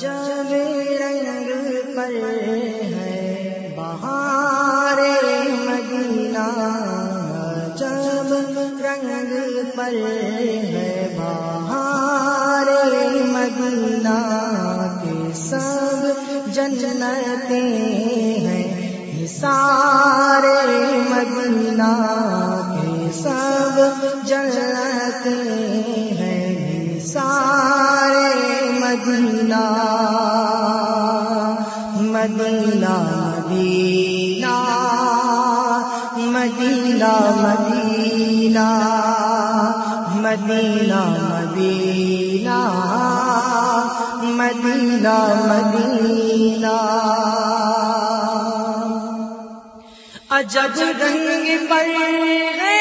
جب رنگ پر ہے، بہار مدینہ، جب رنگ پر ہے، بہار مدینہ کے سب جنتے ہیں۔ سارے مدینہ کے سب جنتے ہیں۔ سارے مدینہ مدینہ مدینہ مدینہ مدینہ مدینہ مدینہ مدینہ مدینہ۔ عجب رنگ پر بہارے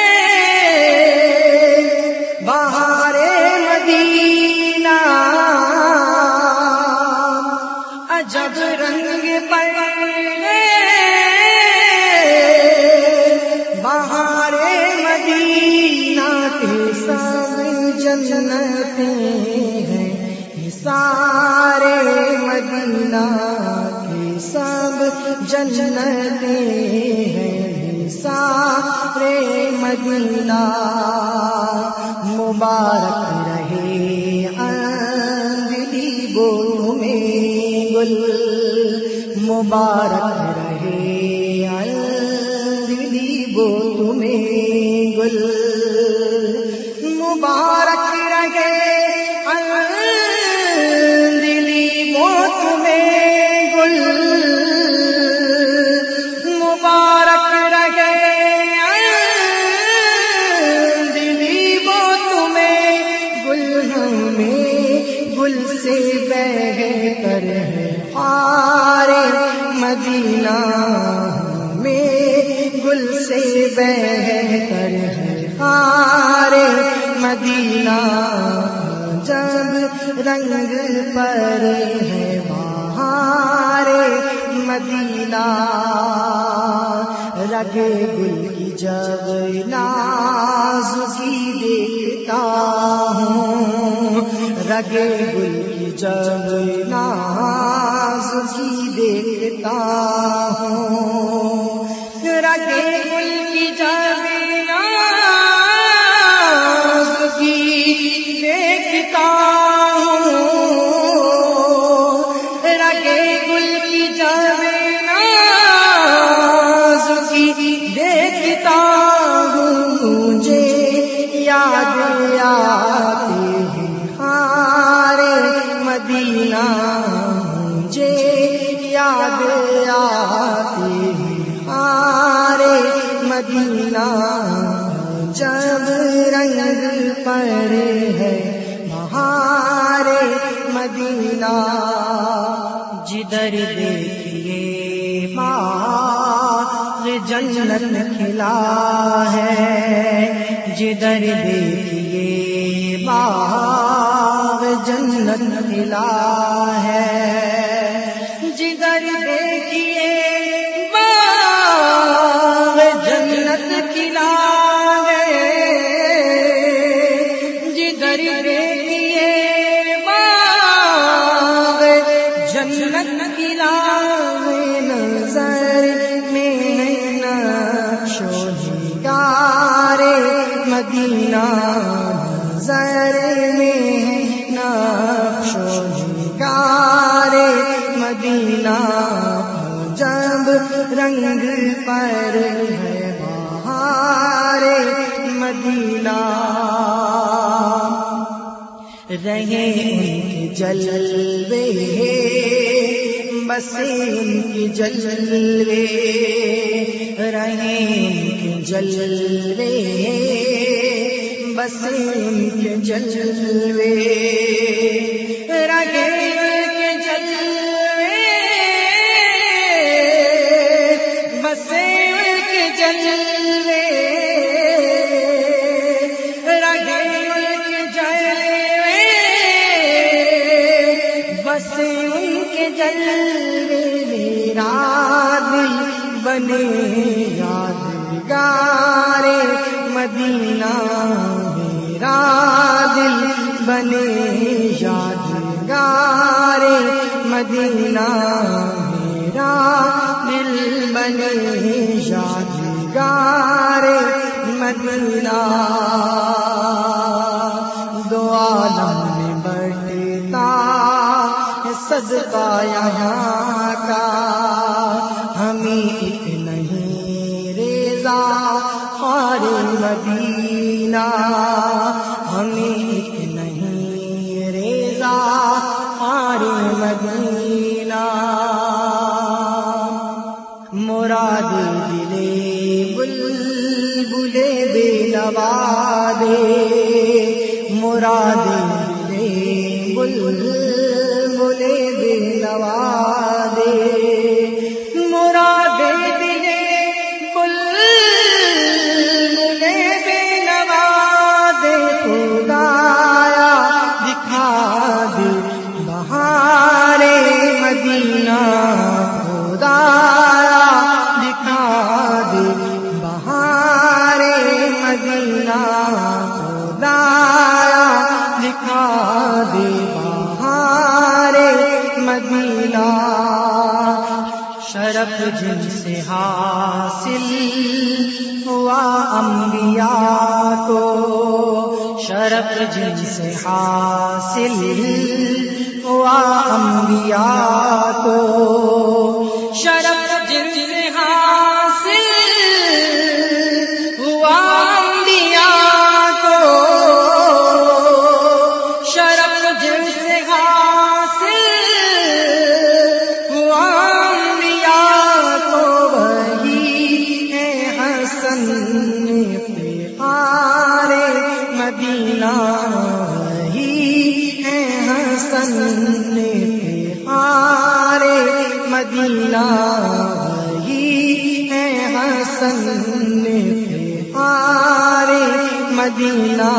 عجب رنگ پر بہارے مدینہ کے سب جنتے ہیں۔ سارے مدینہ کے سب جنتے ہیں۔ سارے مدینہ مبارک رہے۔ مبارک رہے۔ الدلی بو تمہیں گل۔ مبارک رہے۔ الدلی گو گل۔ مبارک گل۔ سے بہتر ہے۔ آ مدینہ میں گل سے بہ کر آرے مدینہ جب رنگ پر ہے بہار مدینہ رگے گل کی جب ناز کی دیکھتا ہوں۔ رگے گل کی جب ناز ہوں۔ مدینہ جب رنگ پر ہے بہار مدینہ۔ جدھر دیکھیے باغ جنت کھلا ہے۔ جدھر دیکھیے باغ جنت کھلا ہے۔ مدینہ نظر میں نشار مدینہ جب رنگ پر ہے بہار مدینہ رہے جلوے وسیم کی جلوے رحیم کی جلوے وسیم کی جلوے رحیم بنے یادگار مدینہ میرا دل بنے یادگار مدینہ میرا دل بنے یادگار مدینہ دو عالم میں بٹتا صدقہ یہاں مدینہ ہمیں ایک نہیں، ریزا خار مدینہ۔ مراد دلے بل بلے بے نوا دے مراد دلے بل بلے بے نوا بہارے مدینہ، خدایا دکھا دے۔ بہارے مدینہ، خدایا دکھا دے۔ بہارے مدینہ، شرف جن سے حاصل ہوا انبیاء کو۔ شرف جن سے حاصل ہوا انبیاء کو شرف جن سے حاصل ہوا انبیاء کو شرف جن مدینہ وہی ہے حسن پیارے مدینہ،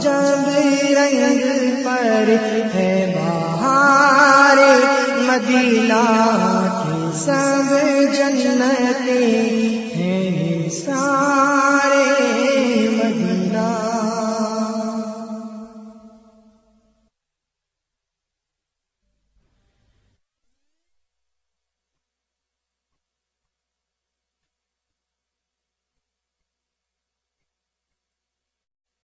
جب رنگ پر ہے بہار مدینہ کے سب جنتے ہیں سارے